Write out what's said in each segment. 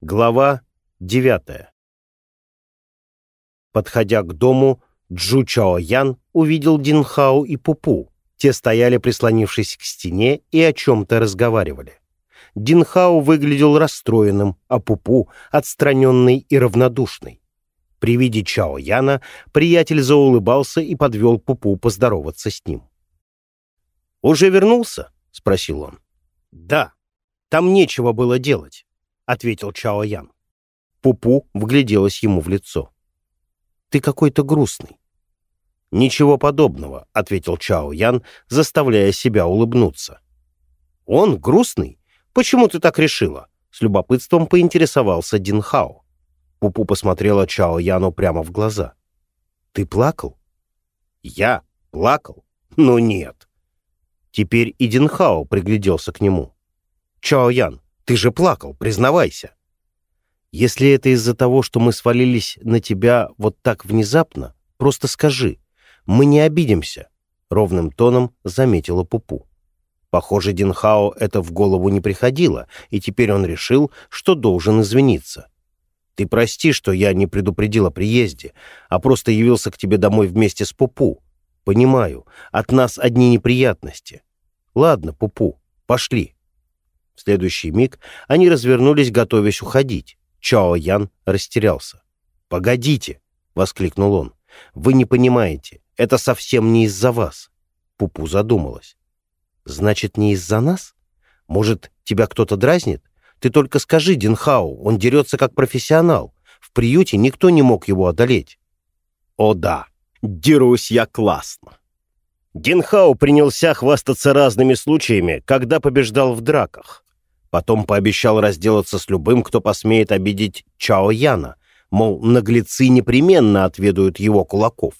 Глава девятая. Подходя к дому, Джу Чао Ян увидел Динхао и Пупу. Те стояли, прислонившись к стене, и о чем-то разговаривали. Динхао выглядел расстроенным, а Пупу — отстраненный и равнодушный. При виде Чао Яна приятель заулыбался и подвел Пупу поздороваться с ним. «Уже вернулся?» — спросил он. «Да. Там нечего было делать ответил Чао Ян. Пупу вгляделась ему в лицо. «Ты какой-то грустный». «Ничего подобного», — ответил Чао Ян, заставляя себя улыбнуться. «Он грустный? Почему ты так решила?» С любопытством поинтересовался Дин Хао. Пупу посмотрела Чао Яну прямо в глаза. «Ты плакал?» «Я? Плакал? Ну нет». Теперь и Дин Хао пригляделся к нему. «Чао Ян, ты же плакал, признавайся. Если это из-за того, что мы свалились на тебя вот так внезапно, просто скажи. Мы не обидимся, — ровным тоном заметила Пупу. Похоже, Динхао это в голову не приходило, и теперь он решил, что должен извиниться. Ты прости, что я не предупредил о приезде, а просто явился к тебе домой вместе с Пупу. Понимаю, от нас одни неприятности. Ладно, Пупу, пошли. В следующий миг они развернулись, готовясь уходить. Чао Ян растерялся. «Погодите!» — воскликнул он. «Вы не понимаете, это совсем не из-за вас». Пупу задумалась. «Значит, не из-за нас? Может, тебя кто-то дразнит? Ты только скажи Динхау, он дерется как профессионал. В приюте никто не мог его одолеть». «О да, дерусь я классно!» Динхау принялся хвастаться разными случаями, когда побеждал в драках. Потом пообещал разделаться с любым, кто посмеет обидеть Чао Яна, мол, наглецы непременно отведают его кулаков.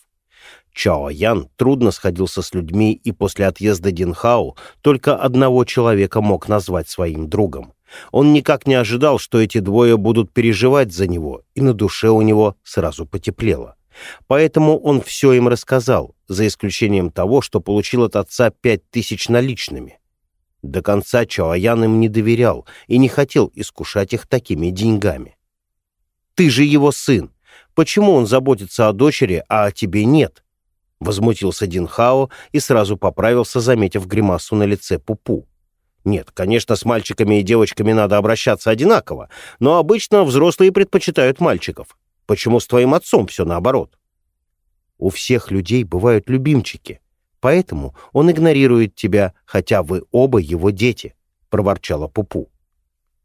Чао Ян трудно сходился с людьми, и после отъезда Динхао только одного человека мог назвать своим другом. Он никак не ожидал, что эти двое будут переживать за него, и на душе у него сразу потеплело. Поэтому он все им рассказал, за исключением того, что получил от отца пять тысяч наличными. До конца Чоаян им не доверял и не хотел искушать их такими деньгами. «Ты же его сын! Почему он заботится о дочери, а о тебе нет?» Возмутился Динхао и сразу поправился, заметив гримасу на лице Пупу. Нет, конечно, с мальчиками и девочками надо обращаться одинаково, но обычно взрослые предпочитают мальчиков. Почему с твоим отцом все наоборот? У всех людей бывают любимчики, Поэтому он игнорирует тебя, хотя вы оба его дети», — проворчала Пупу.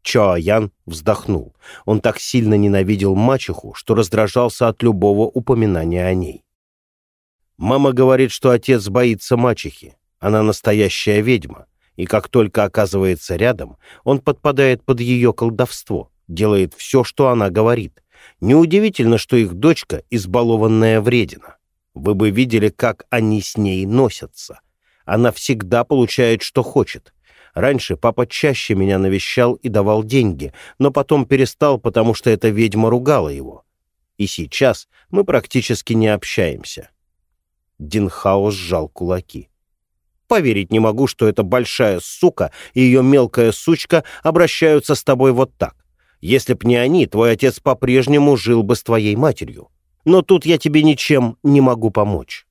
Чоаян вздохнул. Он так сильно ненавидел мачеху, что раздражался от любого упоминания о ней. Мама говорит, что отец боится мачехи. Она настоящая ведьма, и как только оказывается рядом, он подпадает под ее колдовство, делает все, что она говорит. Неудивительно, что их дочка избалованная вредина. Вы бы видели, как они с ней носятся. Она всегда получает, что хочет. Раньше папа чаще меня навещал и давал деньги, но потом перестал, потому что эта ведьма ругала его. И сейчас мы практически не общаемся. Динхао сжал кулаки. Поверить не могу, что эта большая сука и ее мелкая сучка обращаются с тобой вот так. Если б не они, твой отец по-прежнему жил бы с твоей матерью но тут я тебе ничем не могу помочь».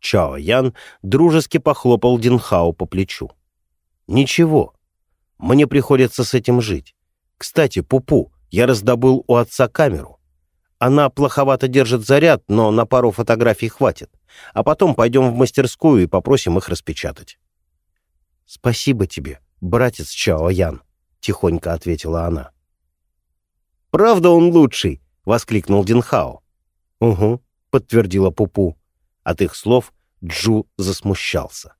Чао Ян дружески похлопал Динхао по плечу. «Ничего, мне приходится с этим жить. Кстати, Пупу, я раздобыл у отца камеру. Она плоховато держит заряд, но на пару фотографий хватит. А потом пойдем в мастерскую и попросим их распечатать». «Спасибо тебе, братец Чао Ян», — тихонько ответила она. «Правда он лучший?» — воскликнул Динхао. «Угу», — подтвердила Пупу. От их слов Джу засмущался.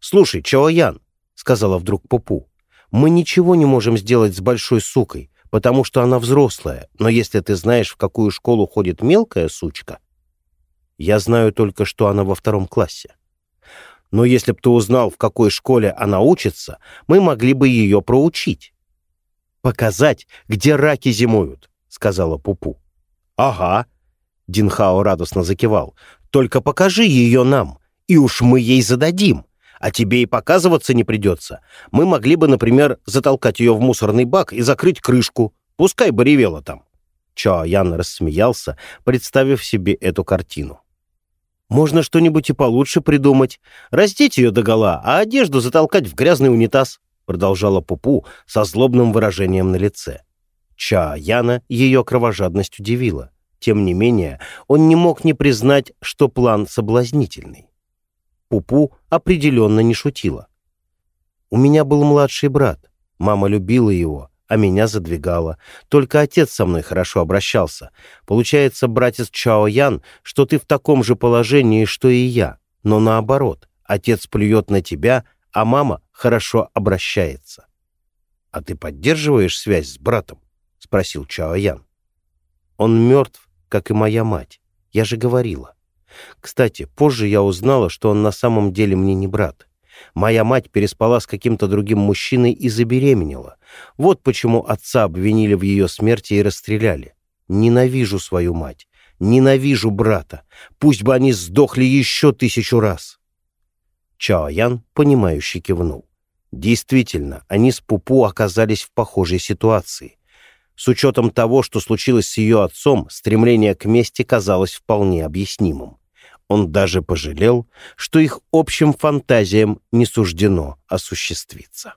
«Слушай, Чаоян», — сказала вдруг Пупу, — «мы ничего не можем сделать с большой сукой, потому что она взрослая, но если ты знаешь, в какую школу ходит мелкая сучка...» «Я знаю только, что она во втором классе». «Но если б ты узнал, в какой школе она учится, мы могли бы ее проучить». «Показать, где раки зимуют», — сказала Пупу. «Ага», Динхао радостно закивал. «Только покажи ее нам, и уж мы ей зададим. А тебе и показываться не придется. Мы могли бы, например, затолкать ее в мусорный бак и закрыть крышку. Пускай бы ревела там. Чао Ян рассмеялся, представив себе эту картину. «Можно что-нибудь и получше придумать. Раздеть ее догола, а одежду затолкать в грязный унитаз», продолжала Пупу со злобным выражением на лице. Ча Яна ее кровожадность удивила. Тем не менее, он не мог не признать, что план соблазнительный. Пупу определенно не шутила. «У меня был младший брат. Мама любила его, а меня задвигала. Только отец со мной хорошо обращался. Получается, братец Чао Ян, что ты в таком же положении, что и я. Но наоборот, отец плюет на тебя, а мама хорошо обращается. «А ты поддерживаешь связь с братом?» — спросил Чао Ян. «Он мертв, как и моя мать. Я же говорила. Кстати, позже я узнала, что он на самом деле мне не брат. Моя мать переспала с каким-то другим мужчиной и забеременела. Вот почему отца обвинили в ее смерти и расстреляли. Ненавижу свою мать. Ненавижу брата. Пусть бы они сдохли еще тысячу раз. Чао Ян, понимающе кивнул. Действительно, они с Пупу оказались в похожей ситуации. С учетом того, что случилось с ее отцом, стремление к мести казалось вполне объяснимым. Он даже пожалел, что их общим фантазиям не суждено осуществиться.